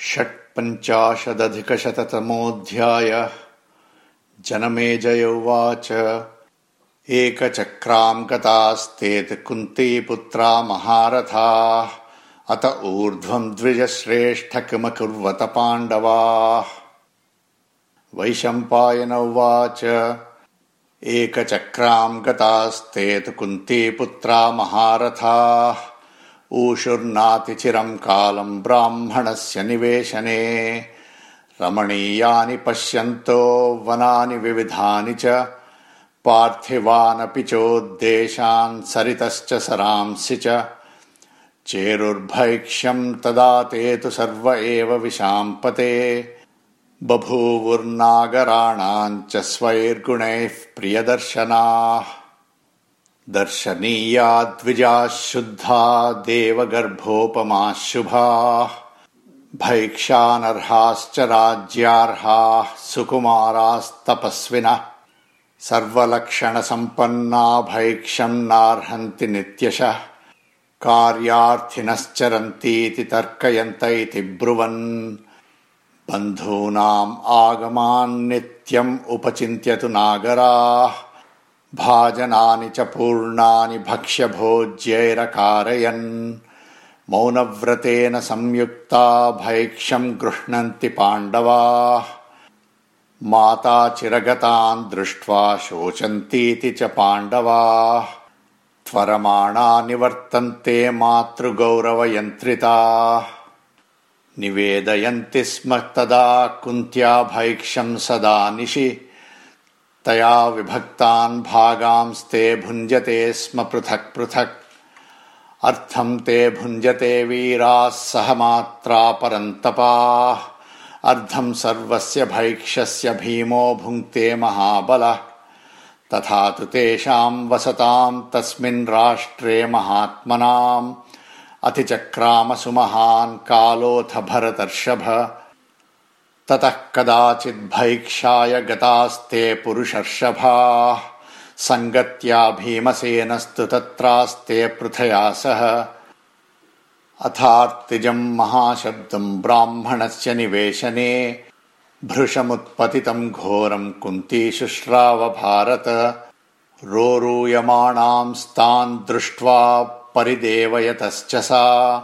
षट्पञ्चाशदधिकशततमोऽध्यायः। जनमेजय उवाच। एकचक्राम् गतास्तेत् कुन्तीपुत्रा महारथाः। अत ऊर्ध्वम् द्विजश्रेष्ठ किमकुर्वत पाण्डवाः। वैशम्पायन उवाच। एकचक्राम् गतास्तेत् कुन्तीपुत्रा महारथाः ऊषुर्नातिचिरम् कालम् ब्राह्मणस्य निवेशने। रमणीयानि पश्यन्तो वनानि विविधानि च। पार्थिवानपि चोद्देशान् सरितश्च सरांसि च। चेरुर्भैक्ष्यम् तदा ते तु सर्व एव विशाम्पते। बभूवुर्नागराणाम् च स्वैर्गुणैः प्रियदर्शनाः दर्शनीया द्विजाः शुद्धा देवगर्भोपमाः शुभाः भैक्षानर्हाश्च राज्यार्हाः सुकुमारास्तपस्विनः सर्वलक्षणसम्पन्ना भैक्षम् नार्हन्ति नित्यशः कार्यार्थिनश्चरन्तीति तर्कयन्त इति ब्रुवन्। बन्धूनाम् आगमान्नित्यम् उपचिन्त्यतु नागराः भाजनानि च पूर्णानि भक्ष्यभोज्यैरकारयन्। मौनव्रतेन संयुक्ता भैक्षम् गृह्णन्ति पाण्डवाः। माता चिरगतान् दृष्ट्वा शोचन्तीति च पाण्डवाः। त्वरमाणा निवर्तन्ते मातृगौरवयन्त्रिताः। निवेदयन्ति स्म तदा कुन्त्या भैक्षम् सदा निशि तया विभक्तान् भागांस्ते भुञ्जते स्म पृथक् पृथक्। अर्थम् ते भुञ्जते वीराः सह मात्रा परन्तपाः। अर्धम् सर्वस्य भैक्षस्य भीमो भुङ्क्ते महाबलः। तथा तु तेषाम् वसताम् तस्मिन् राष्ट्रे महात्मनाम्। अतिचक्रामसु महान् कालोऽथ भरतर्षभ ततः कदाचिद्भैक्षाय गतास्ते पुरुषर्षभाः। सङ्गत्या भीमसेनस्तु तत्रास्ते पृथया सह। अथार्तिजम् महाशब्दम् ब्राह्मणस्य निवेशने। भृशमुत्पतितम् घोरम् कुन्तीशुश्राव भारत रोरूयमाणांस्तान् दृष्ट्वा परिदेवयतश्च सा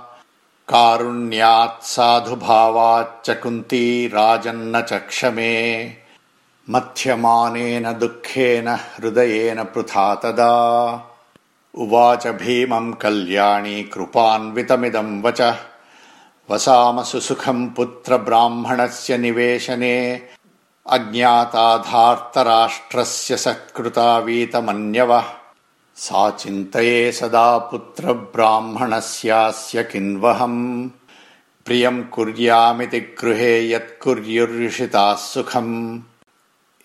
कारुण्यात् साधुभावाच्च कुन्ती राजन्न चक्षमे मथ्यमानेन दुःखेन हृदयेन पृथा तदा। उवाच भीमम् कल्याणी कृपान्वितमिदम् वच। वसामसु सुखम् पुत्रब्राह्मणस्य निवेशने। अज्ञाताधार्तराष्ट्रस्य सत्कृतावीतमन्यवः सा चिन्तये सदा पुत्रब्राह्मणस्यास्य किन्वहम्। प्रियम् कुर्यामिति गृहे यत्कुर्युर्युषिताः सुखम्।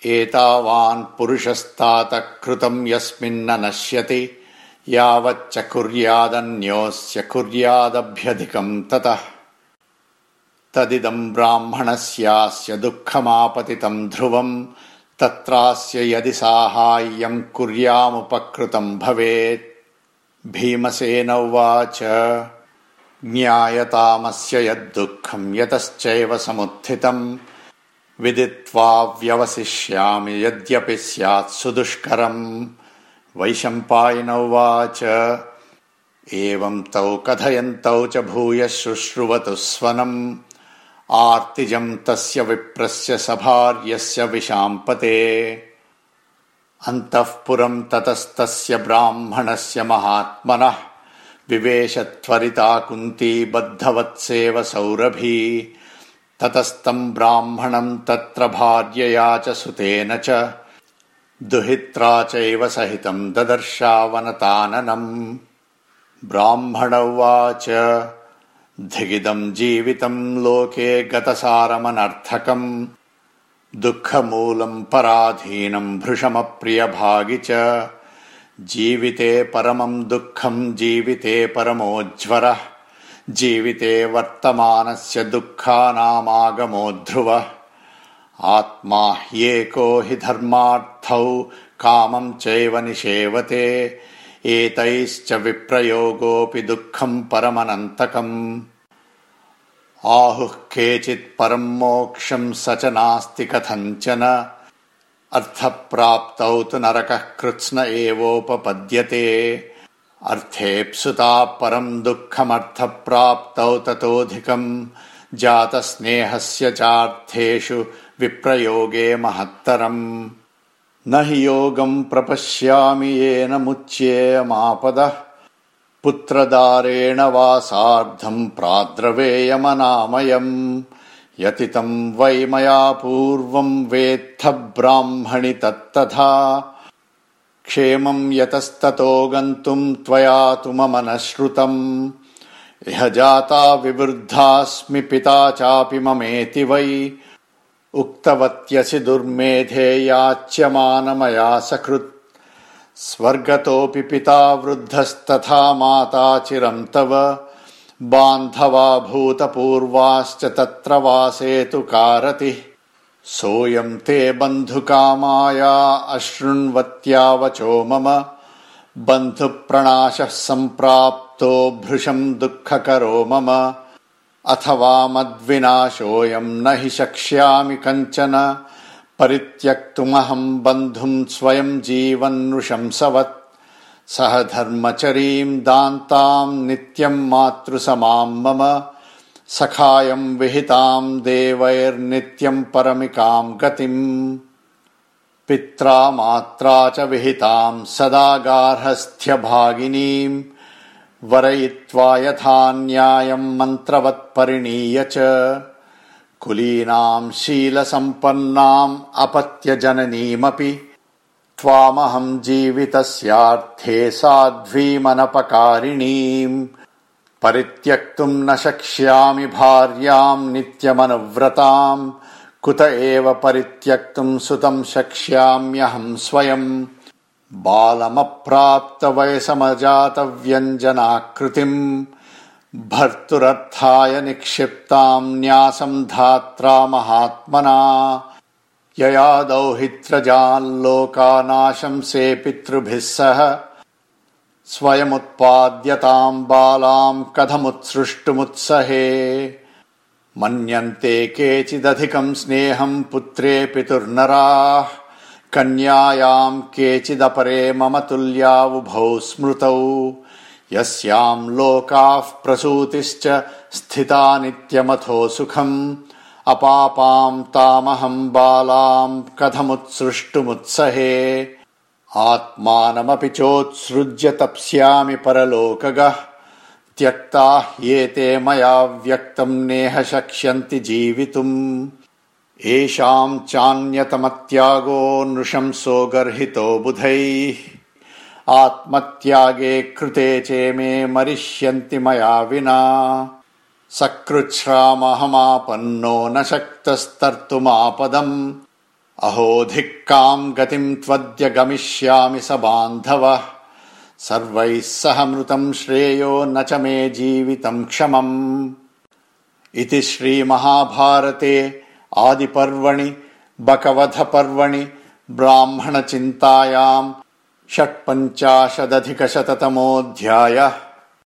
एतावान् पुरुषस्तातः कृतम् यस्मिन्न नश्यति यावच्च कुर्यादन्योऽस्य कुर्यादभ्यधिकम् ततः। तदिदम् ब्राह्मणस्यास्य दुःखमापतितम् ध्रुवम् तत्रास्य यदि साहाय्यम् कुर्यामुपकृतम् भवेत्। भीमसेन उवाच ज्ञायतामस्य यद्दुःखम् यतश्चैव समुत्थितम् विदित्वा व्यवसिष्यामि यद्यपि स्यात् सुदुष्करम् वैशम्पायन उवाच एवम् तौ कथयन्तौ च भूयः शुश्रुवतु स्वनम् आर्तिजम् तस्य विप्रस्य सभार्यस्य विशाम्पते। अन्तःपुरम् ततस्तस्य ब्राह्मणस्य महात्मनः विवेशत्वरिता कुन्ती बद्धवत्सेव सौरभी ततस्तम् ब्राह्मणम् तत्र भार्यया च सुतेन च। दुहित्रा चैव सहितम् ददर्शावनताननम्। ब्राह्मण उवाच धिगिदम् जीवितम् लोके गतसारमनर्थकम् दुःखमूलम् पराधीनम् भृशमप्रियभागि च। जीविते परमम् दुःखम् जीविते परमोज्वरः जीविते वर्तमानस्य दुःखानामागमो ध्रुवः। आत्मा ह्येको हि धर्मार्थौ कामम् चैव निषेवते एतैश्च विप्रयोगोऽपि दुःखम् परमनन्तकम्। आहुः केचित् परम् मोक्षम् स च नास्ति कथञ्चन अर्थप्राप्तौ तु नरकः कृत्स्न एवोपपद्यते। अर्थेऽप्सुता परम् दुःखमर्थप्राप्तौ ततोऽधिकम्। जातस्नेहस्य चार्थेषु विप्रयोगे महत्तरम् न हि योगम् प्रपश्यामि येन मुच्येयमापदः। पुत्रदारेण वा सार्धम् प्राद्रवेयमनामयम्। यतितम् वै मया पूर्वम् वेत्थ ब्राह्मणि तत्तथा। क्षेमम् यतस्ततो गन्तुम् त्वया तु मम न श्रुतम्। इह जाता विवृद्धास्मि पिता चापि ममेति वै उक्तवत्यसि दुर्मेधे याच्यमानमया सकृत्। स्वर्गतोऽपि पिता वृद्धस्तथा माता चिरम् तव। बान्धवा भूतपूर्वाश्च तत्र वासेतु कारति। सोऽयम् ते बन्धुकामाया अशृण्वत्या वचो मम बन्धुप्रणाशः सम्प्राप्तो भृशम् दुःखकरो मम अथवा मद्विनाशोऽयम् न हि शक्ष्यामि कञ्चन। परित्यक्तुमहम् बन्धुम् स्वयम् जीवन्नृशंसवत् सह धर्मचरीम् दान्ताम् नित्यम् मातृसमाम् मम। सखायम् विहिताम् देवैर्नित्यम् परमिकाम् गतिम्। पित्रा मात्रा च विहिताम् सदा गार्हस्थ्यभागिनीम् वरयित्वा यथा न्यायम् मन्त्रवत्परिणीय च। कुलीनाम् शीलसम्पन्नाम् अपत्यजननीमपि। त्वामहम् जीवितस्यार्थे साध्वीमनपकारिणीम्। परित्यक्तुम् न शक्ष्यामि भार्याम् नित्यमनुव्रताम्। कुत एव परित्यक्तुम् सुतम् शक्ष्याम्यहम् स्वयम् बालमप्राप्तवयसमजातव्यञ्जनाकृतिम् भर्तुरर्थाय निक्षिप्ताम् न्यासम् धात्रा महात्मना। यया दौहित्रजाल्लोकानाशंसे पितृभिः सह। स्वयमुत्पाद्यताम् बालाम् कथमुत्सृष्टुमुत्सहे। मन्यन्ते केचिदधिकम् स्नेहम् पुत्रे पितुर्नराः कन्यायाम् केचिदपरे मम तुल्यावुभौ स्मृतौ। यस्याम् लोकाः प्रसूतिश्च स्थिता नित्यमथो सुखम्। अपापाम् तामहम् बालाम् कथमुत्सृष्टुमुत्सहे। आत्मानमपि चोत्सृज्य तप्स्यामि परलोकगः। त्यक्ता ह्येते मया व्यक्तम् नेह शक्ष्यन्ति जीवितुम् येषाम् चान्यतमत्यागो नृशंसो गर्हितो बुधैः। आत्मत्यागे कृते चेमे मरिष्यन्ति मया विना। सकृच्छ्रामहमापन्नो न शक्तस्तर्तुमापदम्। अहोधिक्काम् गतिम् त्वद्य गमिष्यामि स बान्धवः। सर्वैः सह मृतम् श्रेयो न च मे जीवितम् क्षमम्। इति श्रीमहाभारते आदिपर्वणि बकवधपर्वणि ब्राह्मणचिन्तायाम् षट्पञ्चाशदधिकशततमोऽध्यायः